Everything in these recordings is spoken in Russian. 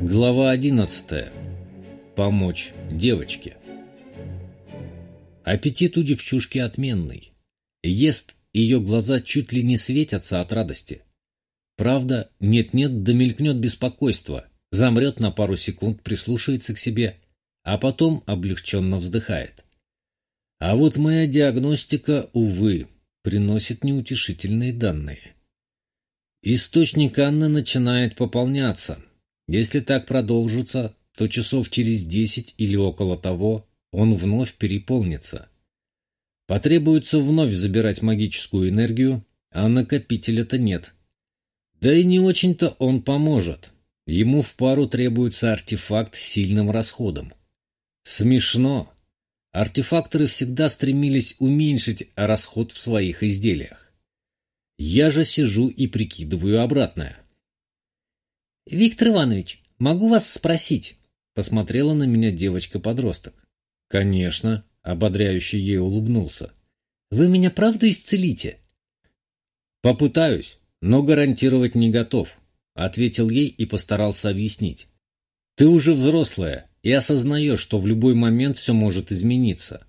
Глава 11. Помочь девочке. Аппетит у девчушки отменный. Ест, ее глаза чуть ли не светятся от радости. Правда, нет-нет, да мелькнет беспокойство, замрет на пару секунд, прислушается к себе, а потом облегченно вздыхает. А вот моя диагностика, увы, приносит неутешительные данные. Источник Анны начинает пополняться – если так продолжится, то часов через десять или около того он вновь переполнится. Потребуется вновь забирать магическую энергию, а накопителя-то нет. Да и не очень-то он поможет. Ему в пару требуется артефакт с сильным расходом. Смешно. Артефакторы всегда стремились уменьшить расход в своих изделиях. Я же сижу и прикидываю обратное. «Виктор Иванович, могу вас спросить?» Посмотрела на меня девочка-подросток. «Конечно», — ободряюще ей улыбнулся. «Вы меня правда исцелите?» «Попытаюсь, но гарантировать не готов», — ответил ей и постарался объяснить. «Ты уже взрослая и осознаешь, что в любой момент все может измениться.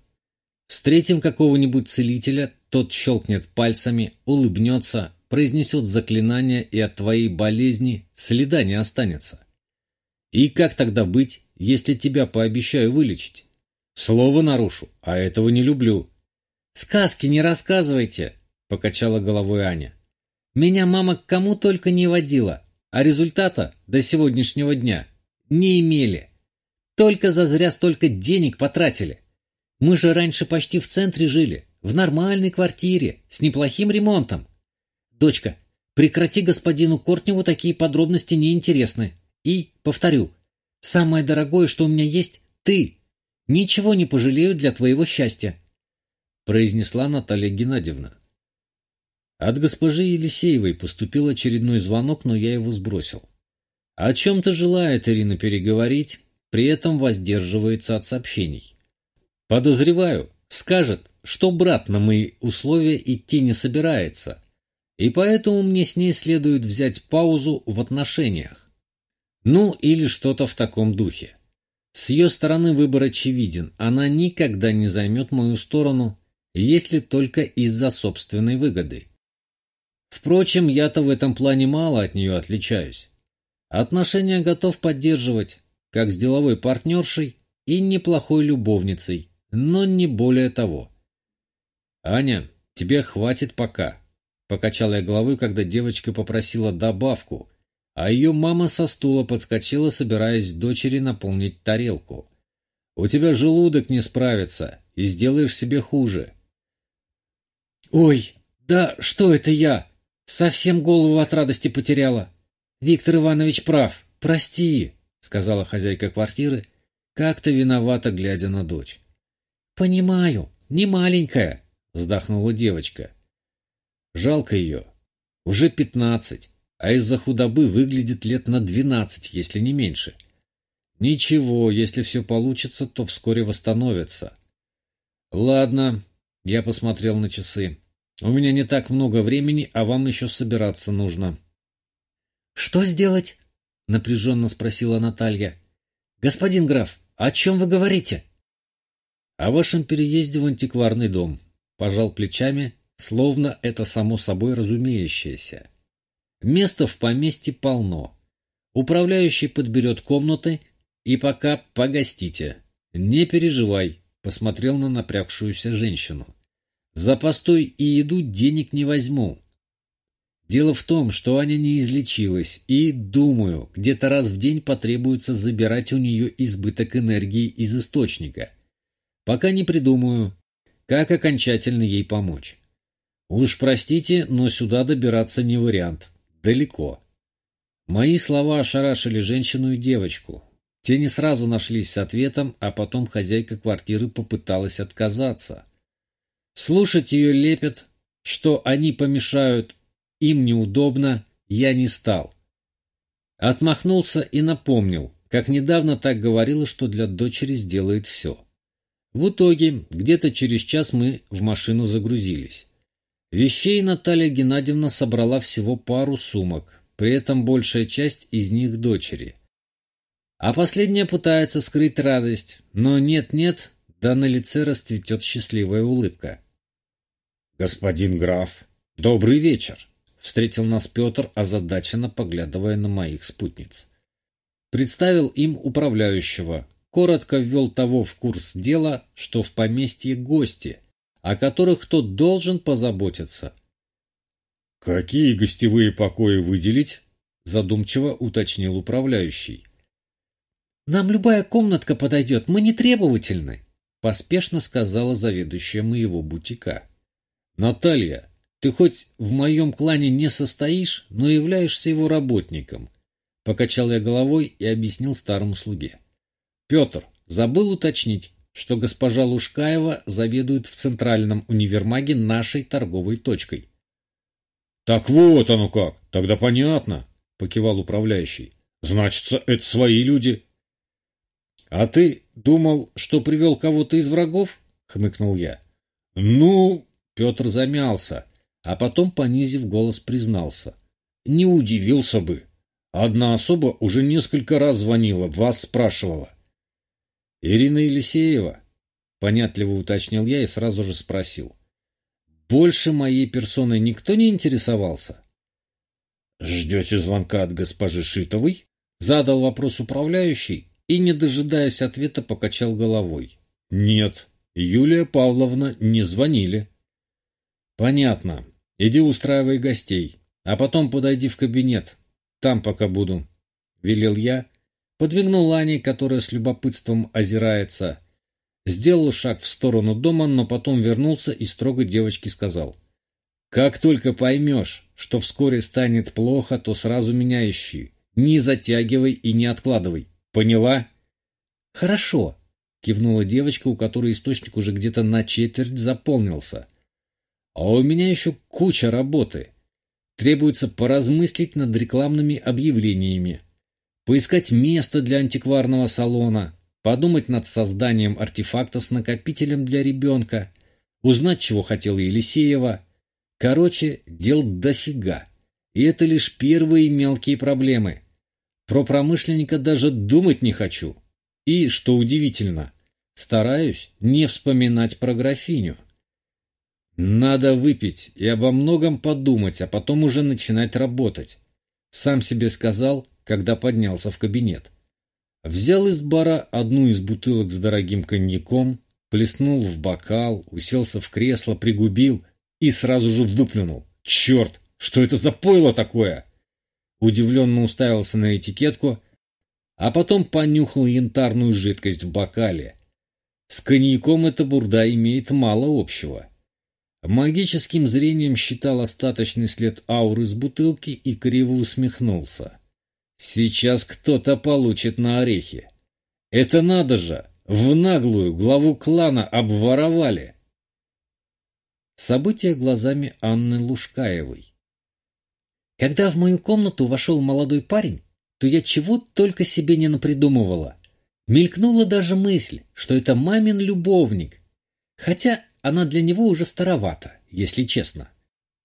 Встретим какого-нибудь целителя, тот щелкнет пальцами, улыбнется, произнесет заклинание, и от твоей болезни следа не останется. И как тогда быть, если тебя пообещаю вылечить? Слово нарушу, а этого не люблю. Сказки не рассказывайте, покачала головой Аня. Меня мама к кому только не водила, а результата до сегодняшнего дня не имели. Только зазря столько денег потратили. Мы же раньше почти в центре жили, в нормальной квартире, с неплохим ремонтом. «Дочка, прекрати господину Кортневу такие подробности неинтересны. И, повторю, самое дорогое, что у меня есть, ты. Ничего не пожалею для твоего счастья», — произнесла Наталья Геннадьевна. От госпожи Елисеевой поступил очередной звонок, но я его сбросил. О чем-то желает Ирина переговорить, при этом воздерживается от сообщений. Подозреваю, скажет, что брат на мои условия идти не собирается, и поэтому мне с ней следует взять паузу в отношениях. Ну, или что-то в таком духе. С ее стороны выбор очевиден, она никогда не займет мою сторону, если только из-за собственной выгоды. Впрочем, я-то в этом плане мало от нее отличаюсь. Отношения готов поддерживать, как с деловой партнершей и неплохой любовницей, но не более того. «Аня, тебе хватит пока», Покачал я головой, когда девочка попросила добавку, а ее мама со стула подскочила, собираясь дочери наполнить тарелку. «У тебя желудок не справится, и сделаешь себе хуже». «Ой, да что это я? Совсем голову от радости потеряла. Виктор Иванович прав, прости», — сказала хозяйка квартиры, как-то виновата, глядя на дочь. «Понимаю, не маленькая», — вздохнула девочка. Жалко ее. Уже пятнадцать, а из-за худобы выглядит лет на двенадцать, если не меньше. Ничего, если все получится, то вскоре восстановится. Ладно, я посмотрел на часы. У меня не так много времени, а вам еще собираться нужно. Что сделать? Напряженно спросила Наталья. Господин граф, о чем вы говорите? О вашем переезде в антикварный дом. Пожал плечами словно это само собой разумеющееся. Места в поместье полно. Управляющий подберет комнаты, и пока погостите. Не переживай, посмотрел на напрягшуюся женщину. За постой и еду денег не возьму. Дело в том, что Аня не излечилась, и, думаю, где-то раз в день потребуется забирать у нее избыток энергии из источника. Пока не придумаю, как окончательно ей помочь. Уж простите, но сюда добираться не вариант. Далеко. Мои слова ошарашили женщину и девочку. Те не сразу нашлись с ответом, а потом хозяйка квартиры попыталась отказаться. Слушать ее лепет, что они помешают, им неудобно, я не стал. Отмахнулся и напомнил, как недавно так говорила, что для дочери сделает все. В итоге, где-то через час мы в машину загрузились. Вещей Наталья Геннадьевна собрала всего пару сумок, при этом большая часть из них дочери. А последняя пытается скрыть радость, но нет-нет, да на лице расцветет счастливая улыбка. «Господин граф, добрый вечер!» — встретил нас Петр, озадаченно поглядывая на моих спутниц. Представил им управляющего, коротко ввел того в курс дела, что в поместье гости, о которых тот должен позаботиться. «Какие гостевые покои выделить?» — задумчиво уточнил управляющий. «Нам любая комнатка подойдет, мы не требовательны», — поспешно сказала заведующая моего бутика. «Наталья, ты хоть в моем клане не состоишь, но являешься его работником», — покачал я головой и объяснил старому слуге. «Петр, забыл уточнить, что госпожа Лужкаева заведует в центральном универмаге нашей торговой точкой». «Так вот оно как, тогда понятно», — покивал управляющий. «Значится, это свои люди». «А ты думал, что привел кого-то из врагов?» — хмыкнул я. «Ну...» — Петр замялся, а потом, понизив голос, признался. «Не удивился бы. Одна особа уже несколько раз звонила, вас спрашивала». «Ирина Елисеева?» — понятливо уточнил я и сразу же спросил. «Больше моей персоной никто не интересовался?» «Ждете звонка от госпожи Шитовой?» — задал вопрос управляющий, и, не дожидаясь ответа, покачал головой. «Нет, Юлия Павловна не звонили». «Понятно. Иди устраивай гостей, а потом подойди в кабинет. Там пока буду», — велел я, подвигнул Ане, которая с любопытством озирается. Сделал шаг в сторону дома, но потом вернулся и строго девочке сказал. «Как только поймешь, что вскоре станет плохо, то сразу меня ищи. Не затягивай и не откладывай. Поняла? Хорошо, кивнула девочка, у которой источник уже где-то на четверть заполнился. А у меня еще куча работы. Требуется поразмыслить над рекламными объявлениями, поискать место для антикварного салона, подумать над созданием артефакта с накопителем для ребенка, узнать, чего хотела Елисеева. Короче, дел дофига. И это лишь первые мелкие проблемы. Про промышленника даже думать не хочу. И, что удивительно, стараюсь не вспоминать про графиню. Надо выпить и обо многом подумать, а потом уже начинать работать. Сам себе сказал, когда поднялся в кабинет. Взял из бара одну из бутылок с дорогим коньяком, плеснул в бокал, уселся в кресло, пригубил и сразу же выплюнул. Черт, что это за пойло такое? удивленно уставился на этикетку, а потом понюхал янтарную жидкость в бокале. С коньяком эта бурда имеет мало общего. Магическим зрением считал остаточный след ауры с бутылки и криво усмехнулся. Сейчас кто-то получит на орехи. Это надо же! В наглую главу клана обворовали! События глазами Анны Лужкаевой. Когда в мою комнату вошел молодой парень, то я чего только себе не напридумывала. Мелькнула даже мысль, что это мамин любовник. Хотя она для него уже старовата, если честно.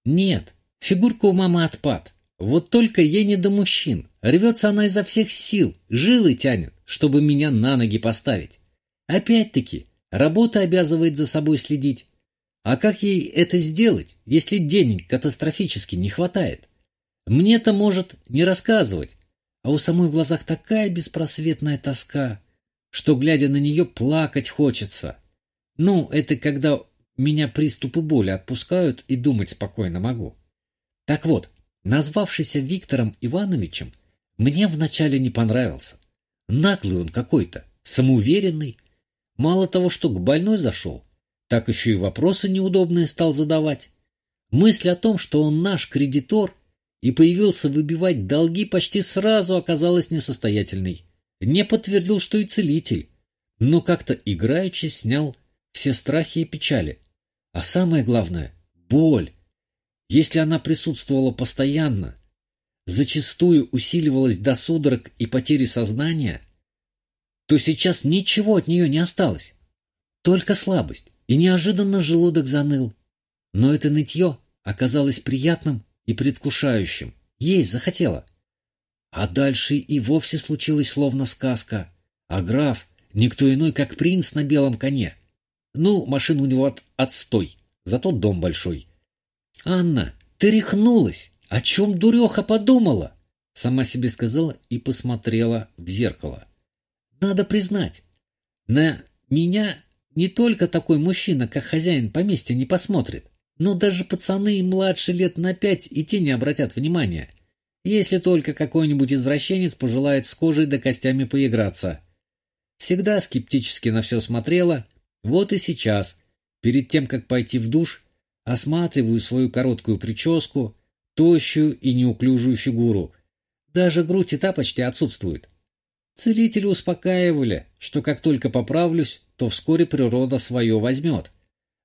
Нет, фигурка у мамы отпад. Вот только ей не до мужчин. Рвется она изо всех сил, жилы тянет, чтобы меня на ноги поставить. Опять-таки, работа обязывает за собой следить. А как ей это сделать, если денег катастрофически не хватает? Мне-то, может, не рассказывать, а у самой в глазах такая беспросветная тоска, что, глядя на нее, плакать хочется. Ну, это когда меня приступы боли отпускают и думать спокойно могу. Так вот, назвавшийся Виктором Ивановичем, мне вначале не понравился. Наглый он какой-то, самоуверенный. Мало того, что к больной зашел, так еще и вопросы неудобные стал задавать. Мысль о том, что он наш кредитор – и появился выбивать долги, почти сразу оказалась несостоятельной. Не подтвердил, что и целитель, но как-то играючи снял все страхи и печали. А самое главное — боль. Если она присутствовала постоянно, зачастую усиливалась до судорог и потери сознания, то сейчас ничего от нее не осталось. Только слабость, и неожиданно желудок заныл. Но это нытье оказалось приятным и предвкушающим. Есть захотела. А дальше и вовсе случилось словно сказка. А граф — никто иной, как принц на белом коне. Ну, машина у него от отстой, зато дом большой. «Анна, ты рехнулась! О чем дуреха подумала?» Сама себе сказала и посмотрела в зеркало. «Надо признать, на меня не только такой мужчина, как хозяин поместья, не посмотрит, но даже пацаны младше лет на пять и те не обратят внимания, если только какой-нибудь извращенец пожелает с кожей да костями поиграться. Всегда скептически на все смотрела, вот и сейчас, перед тем, как пойти в душ, осматриваю свою короткую прическу, тощую и неуклюжую фигуру. Даже грудь и та почти отсутствует. Целители успокаивали, что как только поправлюсь, то вскоре природа свое возьмет.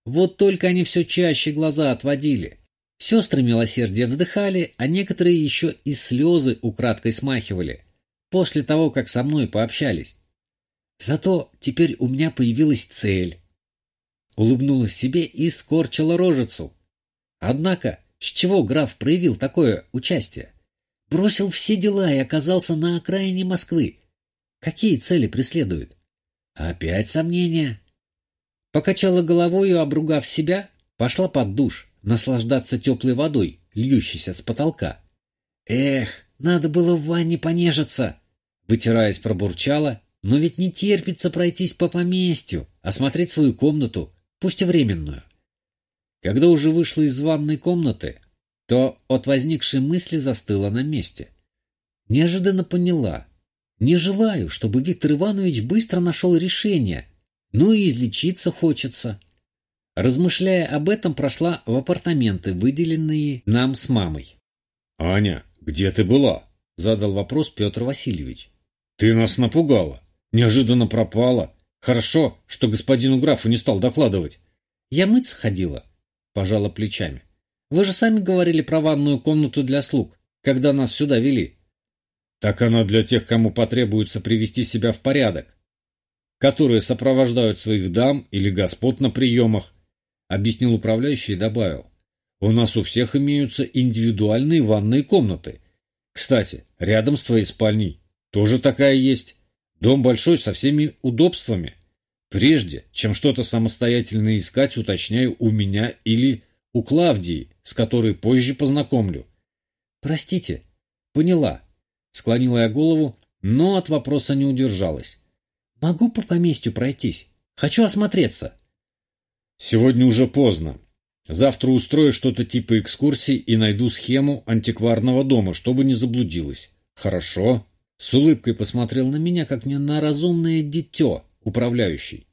Вот только они все чаще глаза отводили. Сестры милосердия вздыхали, а некоторые еще и слезы украдкой смахивали, после того, как со мной пообщались. Зато теперь у меня появилась цель. Улыбнулась себе и скорчила рожицу. Однако, с чего граф проявил такое участие? Бросил все дела и оказался на окраине Москвы. Какие цели преследует? Опять сомнения. Покачала головою, обругав себя, пошла под душ, наслаждаться теплой водой, льющейся с потолка. Эх, надо было в ванне понежиться. Вытираясь, пробурчала, но ведь не терпится пройтись по поместью, осмотреть свою комнату, пусть и временную. Когда уже вышла из ванной комнаты, то от возникшей мысли застыла на месте. Неожиданно поняла, не желаю, чтобы Виктор Иванович быстро нашел решение, ну и излечиться хочется. Размышляя об этом, прошла в апартаменты, выделенные нам с мамой. «Аня, где ты была?» — задал вопрос Петр Васильевич. «Ты нас напугала. Неожиданно пропала. Хорошо, что господину графу не стал докладывать». «Я мыться ходила», — пожала плечами. «Вы же сами говорили про ванную комнату для слуг, когда нас сюда вели». Так она для тех, кому потребуется привести себя в порядок, которые сопровождают своих дам или господ на приемах, объяснил управляющий и добавил. У нас у всех имеются индивидуальные ванные комнаты. Кстати, рядом с твоей спальней тоже такая есть. Дом большой со всеми удобствами. Прежде, чем что-то самостоятельно искать, уточняю у меня или у Клавдии, с которой позже познакомлю. Простите, поняла. Склонила я голову, но от вопроса не удержалась. «Могу по поместью пройтись? Хочу осмотреться». «Сегодня уже поздно. Завтра устрою что-то типа экскурсии и найду схему антикварного дома, чтобы не заблудилась. Хорошо?» С улыбкой посмотрел на меня, как не на разумное дитё, управляющий.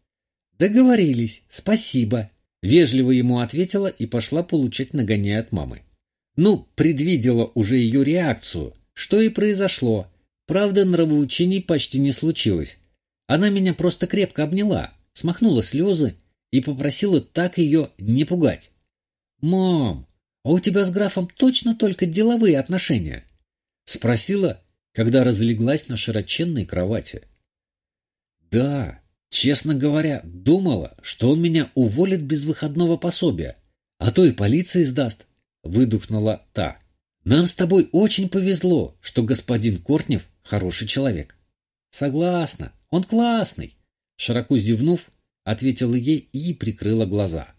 «Договорились. Спасибо». Вежливо ему ответила и пошла получать нагоняя от мамы. Ну, предвидела уже ее реакцию, что и произошло. Правда, нравоучений почти не случилось. Она меня просто крепко обняла, смахнула слезы и попросила так ее не пугать. «Мам, а у тебя с графом точно только деловые отношения?» Спросила, когда разлеглась на широченной кровати. «Да, честно говоря, думала, что он меня уволит без выходного пособия, а то и полиции сдаст», — выдохнула та. Нам с тобой очень повезло, что господин Кортнев хороший человек. Согласна, он классный. Широко зевнув, ответила ей и прикрыла глаза.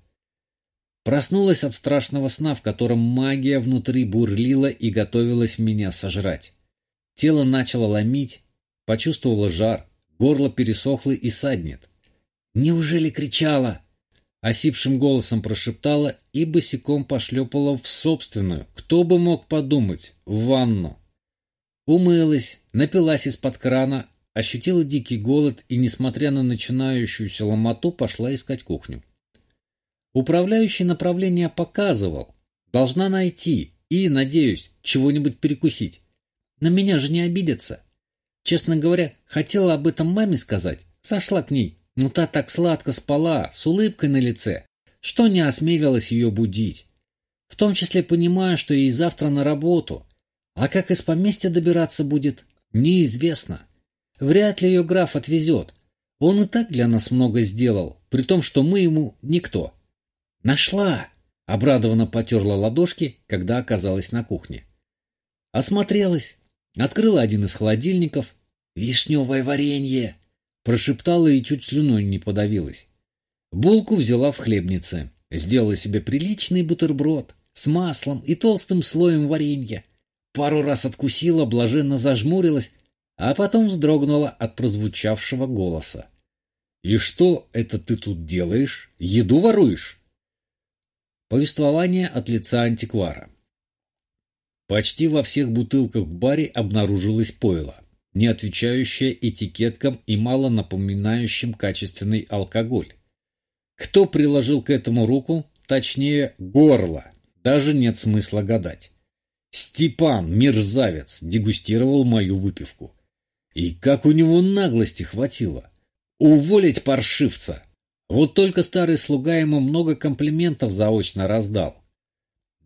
Проснулась от страшного сна, в котором магия внутри бурлила и готовилась меня сожрать. Тело начало ломить, почувствовала жар, горло пересохло и саднет. Неужели кричала? Осипшим голосом прошептала и босиком пошлепала в собственную, кто бы мог подумать, в ванну. Умылась, напилась из-под крана, ощутила дикий голод и, несмотря на начинающуюся ломоту, пошла искать кухню. Управляющий направление показывал. Должна найти и, надеюсь, чего-нибудь перекусить. На меня же не обидятся. Честно говоря, хотела об этом маме сказать. Сошла к ней, но та так сладко спала, с улыбкой на лице, что не осмелилась ее будить. В том числе понимая, что ей завтра на работу. А как из поместья добираться будет, неизвестно. Вряд ли ее граф отвезет. Он и так для нас много сделал, при том, что мы ему никто. «Нашла!» — обрадованно потерла ладошки, когда оказалась на кухне. Осмотрелась. Открыла один из холодильников. «Вишневое варенье!» Прошептала и чуть слюной не подавилась. Булку взяла в хлебнице. Сделала себе приличный бутерброд с маслом и толстым слоем варенья. Пару раз откусила, блаженно зажмурилась, а потом вздрогнула от прозвучавшего голоса. «И что это ты тут делаешь? Еду воруешь?» Повествование от лица антиквара. Почти во всех бутылках в баре обнаружилось пойло, не отвечающее этикеткам и мало напоминающим качественный алкоголь. Кто приложил к этому руку, точнее горло, даже нет смысла гадать. Степан, мерзавец, дегустировал мою выпивку. И как у него наглости хватило. Уволить паршивца! Вот только старый слуга ему много комплиментов заочно раздал.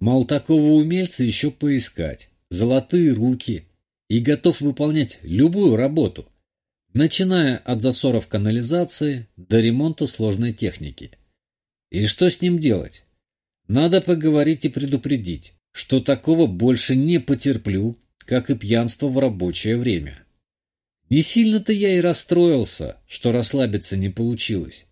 Мол, такого умельца еще поискать. Золотые руки. И готов выполнять любую работу. Начиная от засоров канализации до ремонта сложной техники. И что с ним делать? Надо поговорить и предупредить, что такого больше не потерплю, как и пьянство в рабочее время. Не сильно-то я и расстроился, что расслабиться не получилось.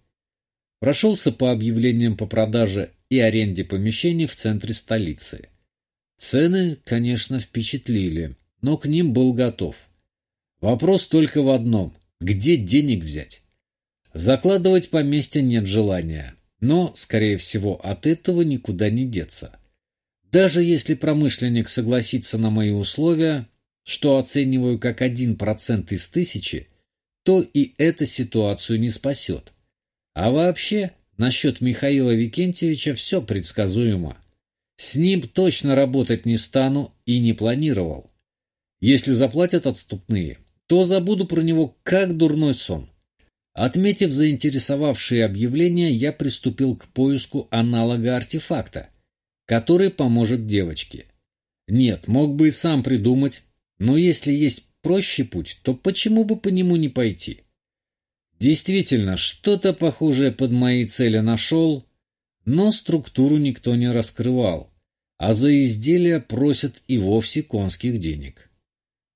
Прошелся по объявлениям по продаже и аренде помещений в центре столицы. Цены, конечно, впечатлили, но к ним был готов. Вопрос только в одном – где денег взять? Закладывать поместье нет желания, но, скорее всего, от этого никуда не деться. Даже если промышленник согласится на мои условия, что оцениваю как один процент из тысячи, то и эта ситуацию не спасет. А вообще, Насчет Михаила Викентьевича все предсказуемо. С ним точно работать не стану и не планировал. Если заплатят отступные, то забуду про него как дурной сон. Отметив заинтересовавшие объявления, я приступил к поиску аналога артефакта, который поможет девочке. Нет, мог бы и сам придумать, но если есть проще путь, то почему бы по нему не пойти? Действительно, что-то похожее под мои цели нашел, но структуру никто не раскрывал, а за изделия просят и вовсе конских денег.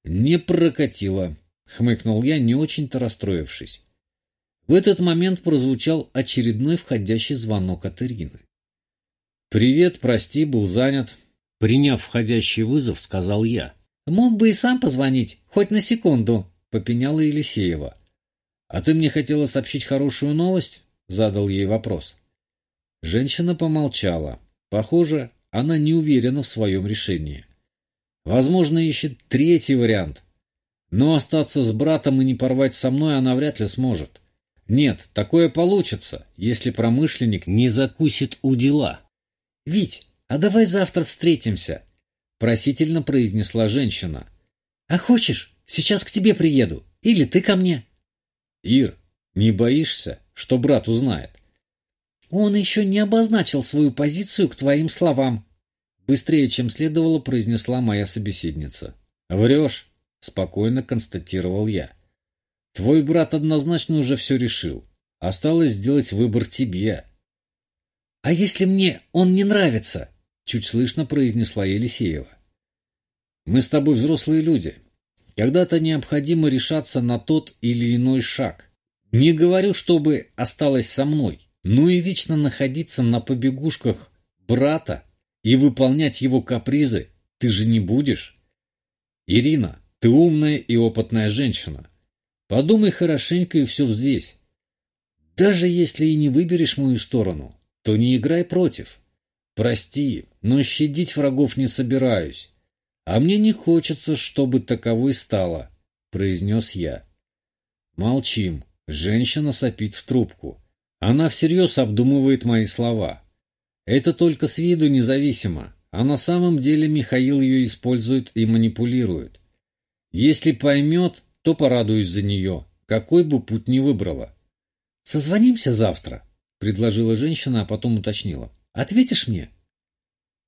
«Не прокатило», — хмыкнул я, не очень-то расстроившись. В этот момент прозвучал очередной входящий звонок от Ирины. «Привет, прости, был занят». Приняв входящий вызов, сказал я. «Мог бы и сам позвонить, хоть на секунду», — попеняла Елисеева. «А ты мне хотела сообщить хорошую новость?» — задал ей вопрос. Женщина помолчала. Похоже, она не уверена в своем решении. Возможно, ищет третий вариант. Но остаться с братом и не порвать со мной она вряд ли сможет. Нет, такое получится, если промышленник не закусит у дела. «Вить, а давай завтра встретимся», — просительно произнесла женщина. «А хочешь, сейчас к тебе приеду, или ты ко мне?» «Ир, не боишься, что брат узнает?» «Он еще не обозначил свою позицию к твоим словам», быстрее, чем следовало, произнесла моя собеседница. «Врешь», — спокойно констатировал я. «Твой брат однозначно уже все решил. Осталось сделать выбор тебе». «А если мне он не нравится?» — чуть слышно произнесла Елисеева. «Мы с тобой взрослые люди. Когда-то необходимо решаться на тот или иной шаг. Не говорю, чтобы осталось со мной, но и вечно находиться на побегушках брата и выполнять его капризы ты же не будешь. Ирина, ты умная и опытная женщина. Подумай хорошенько и все взвесь. Даже если и не выберешь мою сторону, то не играй против. Прости, но щадить врагов не собираюсь. «А мне не хочется, чтобы таковой стало», — произнес я. Молчим. Женщина сопит в трубку. Она всерьез обдумывает мои слова. Это только с виду независимо, а на самом деле Михаил ее использует и манипулирует. Если поймет, то порадуюсь за нее, какой бы путь ни выбрала. «Созвонимся завтра», — предложила женщина, а потом уточнила. «Ответишь мне?»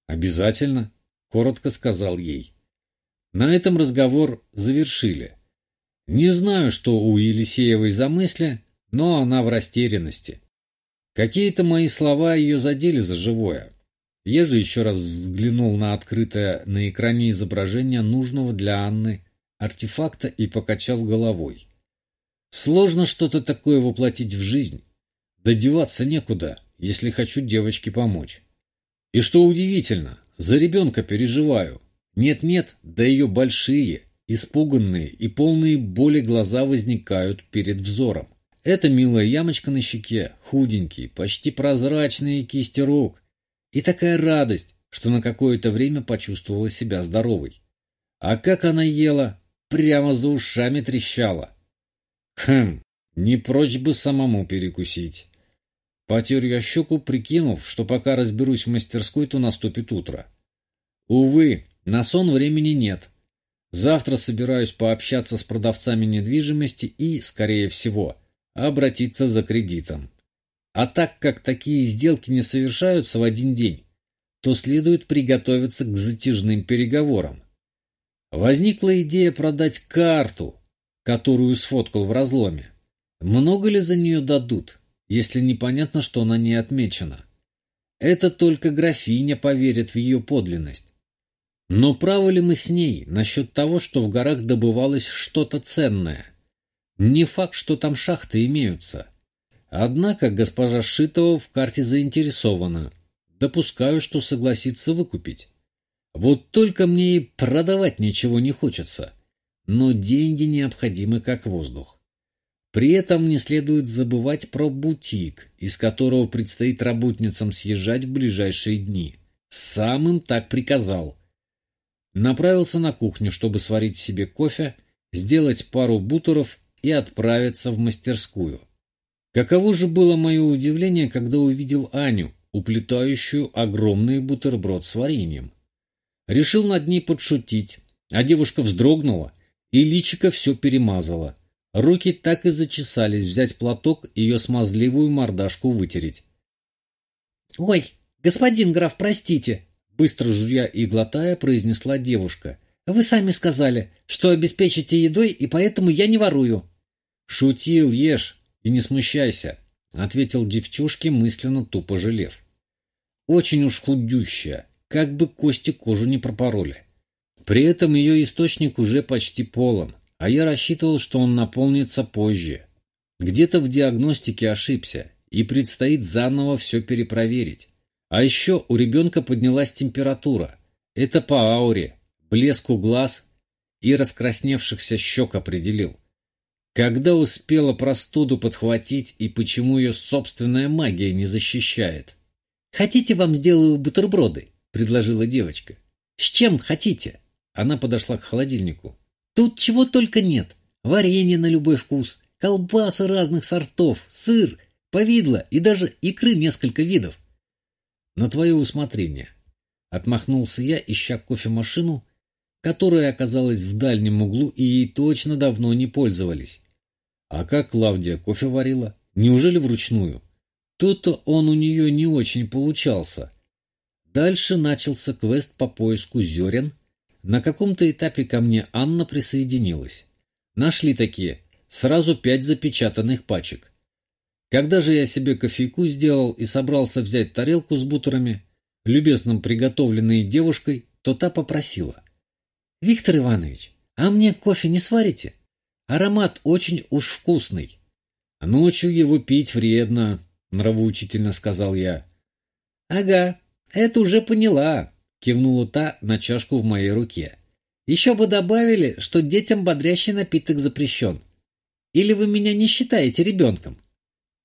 «Обязательно», — коротко сказал ей. На этом разговор завершили. Не знаю, что у Елисеевой за мысли, но она в растерянности. Какие-то мои слова ее задели за живое. Я же еще раз взглянул на открытое на экране изображение нужного для Анны артефакта и покачал головой. Сложно что-то такое воплотить в жизнь. Додеваться некуда, если хочу девочке помочь. И что удивительно, за ребенка переживаю. Нет-нет, да ее большие, испуганные и полные боли глаза возникают перед взором. Это милая ямочка на щеке, худенький, почти прозрачные кисти рук. И такая радость, что на какое-то время почувствовала себя здоровой. А как она ела, прямо за ушами трещала. Хм, не прочь бы самому перекусить. Потер я щеку, прикинув, что пока разберусь в мастерской, то наступит утро. Увы, на сон времени нет. Завтра собираюсь пообщаться с продавцами недвижимости и, скорее всего, обратиться за кредитом. А так как такие сделки не совершаются в один день, то следует приготовиться к затяжным переговорам. Возникла идея продать карту, которую сфоткал в разломе. Много ли за нее дадут, если непонятно, что она не отмечена? Это только графиня поверит в ее подлинность. Но правы ли мы с ней насчет того, что в горах добывалось что-то ценное? Не факт, что там шахты имеются. Однако госпожа Шитова в карте заинтересована. Допускаю, что согласится выкупить. Вот только мне и продавать ничего не хочется. Но деньги необходимы как воздух. При этом не следует забывать про бутик, из которого предстоит работницам съезжать в ближайшие дни. Сам им так приказал. Направился на кухню, чтобы сварить себе кофе, сделать пару бутеров и отправиться в мастерскую. Каково же было мое удивление, когда увидел Аню, уплетающую огромный бутерброд с вареньем. Решил над ней подшутить, а девушка вздрогнула, и личико все перемазала. Руки так и зачесались взять платок и ее смазливую мордашку вытереть. «Ой, господин граф, простите!» Быстро жуя и глотая, произнесла девушка. «Вы сами сказали, что обеспечите едой, и поэтому я не ворую». «Шутил, ешь и не смущайся», — ответил девчушке, мысленно тупо жалев. «Очень уж худющая, как бы кости кожу не пропороли. При этом ее источник уже почти полон, а я рассчитывал, что он наполнится позже. Где-то в диагностике ошибся, и предстоит заново все перепроверить. А еще у ребенка поднялась температура. Это по ауре, блеску глаз и раскрасневшихся щек определил. Когда успела простуду подхватить и почему ее собственная магия не защищает? «Хотите, вам сделаю бутерброды?» — предложила девочка. «С чем хотите?» Она подошла к холодильнику. «Тут чего только нет. Варенье на любой вкус, колбасы разных сортов, сыр, повидло и даже икры несколько видов. «На твое усмотрение», — отмахнулся я, ища кофемашину, которая оказалась в дальнем углу и ей точно давно не пользовались. А как Клавдия кофе варила? Неужели вручную? Тут-то он у нее не очень получался. Дальше начался квест по поиску зерен. На каком-то этапе ко мне Анна присоединилась. Нашли такие, сразу пять запечатанных пачек. Когда же я себе кофейку сделал и собрался взять тарелку с бутерами, любезно приготовленной девушкой, то та попросила. «Виктор Иванович, а мне кофе не сварите? Аромат очень уж вкусный». «Ночью его пить вредно», — нравоучительно сказал я. «Ага, это уже поняла», — кивнула та на чашку в моей руке. «Еще бы добавили, что детям бодрящий напиток запрещен. Или вы меня не считаете ребенком?»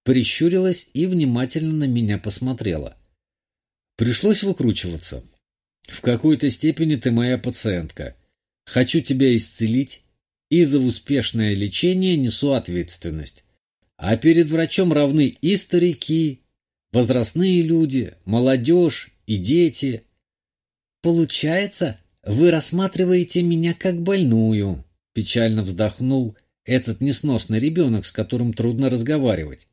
прищурилась и внимательно на меня посмотрела. Пришлось выкручиваться. В какой-то степени ты моя пациентка. Хочу тебя исцелить, и за успешное лечение несу ответственность. А перед врачом равны и старики, возрастные люди, молодежь и дети. Получается, вы рассматриваете меня как больную, печально вздохнул этот несносный ребенок, с которым трудно разговаривать.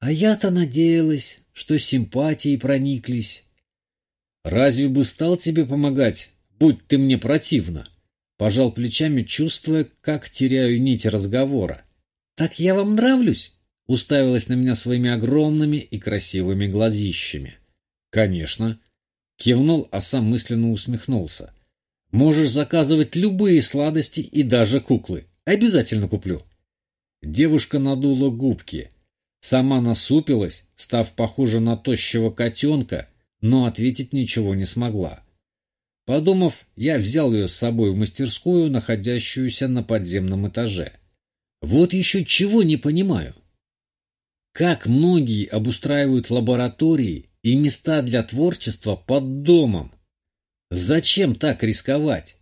А я-то надеялась, что симпатии прониклись. Разве бы стал тебе помогать, будь ты мне противна? Пожал плечами, чувствуя, как теряю нить разговора. Так я вам нравлюсь? Уставилась на меня своими огромными и красивыми глазищами. Конечно. Кивнул, а сам мысленно усмехнулся. Можешь заказывать любые сладости и даже куклы. Обязательно куплю. Девушка надула губки. Сама насупилась, став похожа на тощего котенка, но ответить ничего не смогла. Подумав, я взял ее с собой в мастерскую, находящуюся на подземном этаже. Вот еще чего не понимаю. Как многие обустраивают лаборатории и места для творчества под домом? Зачем так рисковать?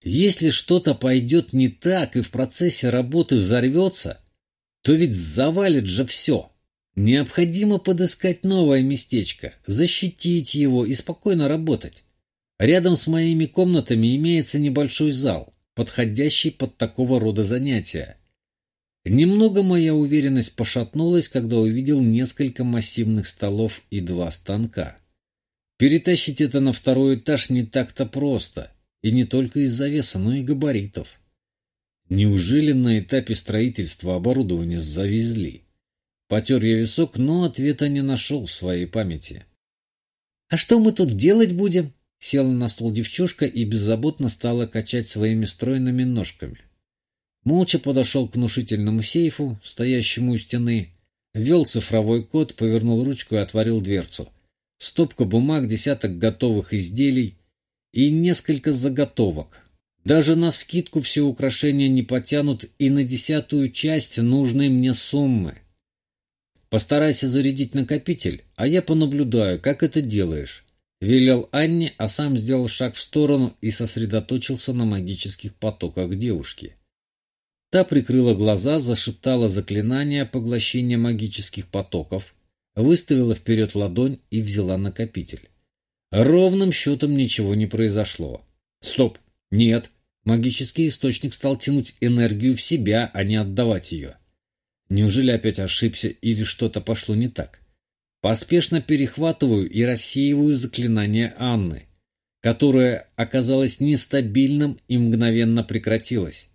Если что-то пойдет не так и в процессе работы взорвется, то ведь завалит же все. Необходимо подыскать новое местечко, защитить его и спокойно работать. Рядом с моими комнатами имеется небольшой зал, подходящий под такого рода занятия. Немного моя уверенность пошатнулась, когда увидел несколько массивных столов и два станка. Перетащить это на второй этаж не так-то просто, и не только из-за веса, но и габаритов. Неужели на этапе строительства оборудование завезли? Потер я висок, но ответа не нашел в своей памяти. «А что мы тут делать будем?» Села на стол девчушка и беззаботно стала качать своими стройными ножками. Молча подошел к внушительному сейфу, стоящему у стены, ввел цифровой код, повернул ручку и отворил дверцу. Стопка бумаг, десяток готовых изделий и несколько заготовок. Даже на вскидку все украшения не потянут и на десятую часть нужной мне суммы. Постарайся зарядить накопитель, а я понаблюдаю, как это делаешь. Велел Анне, а сам сделал шаг в сторону и сосредоточился на магических потоках девушки. Та прикрыла глаза, зашептала заклинание поглощения магических потоков, выставила вперед ладонь и взяла накопитель. Ровным счетом ничего не произошло. Стоп! Нет! Магический источник стал тянуть энергию в себя, а не отдавать ее. Неужели опять ошибся или что-то пошло не так? Поспешно перехватываю и рассеиваю заклинание Анны, которое оказалось нестабильным и мгновенно прекратилось.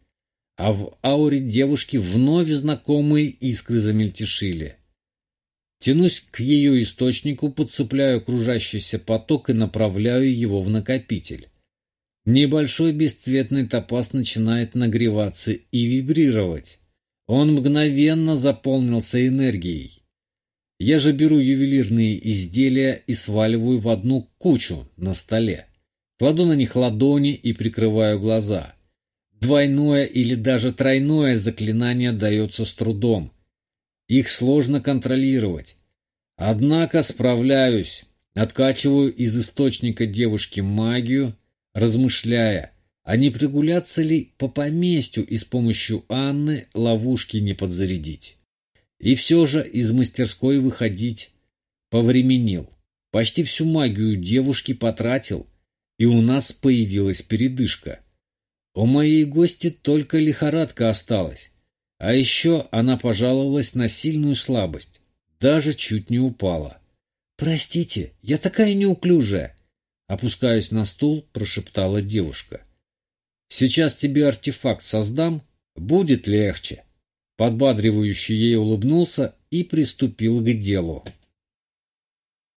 А в ауре девушки вновь знакомые искры замельтешили. Тянусь к ее источнику, подцепляю кружащийся поток и направляю его в накопитель. Небольшой бесцветный топаз начинает нагреваться и вибрировать. Он мгновенно заполнился энергией. Я же беру ювелирные изделия и сваливаю в одну кучу на столе. Кладу на них ладони и прикрываю глаза. Двойное или даже тройное заклинание дается с трудом. Их сложно контролировать. Однако справляюсь. Откачиваю из источника девушки магию, размышляя, а не прогуляться ли по поместью и с помощью Анны ловушки не подзарядить. И все же из мастерской выходить повременил. Почти всю магию девушки потратил, и у нас появилась передышка. У моей гости только лихорадка осталась. А еще она пожаловалась на сильную слабость. Даже чуть не упала. «Простите, я такая неуклюжая!» Опускаясь на стул, прошептала девушка. «Сейчас тебе артефакт создам, будет легче». Подбадривающий ей улыбнулся и приступил к делу.